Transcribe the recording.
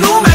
No.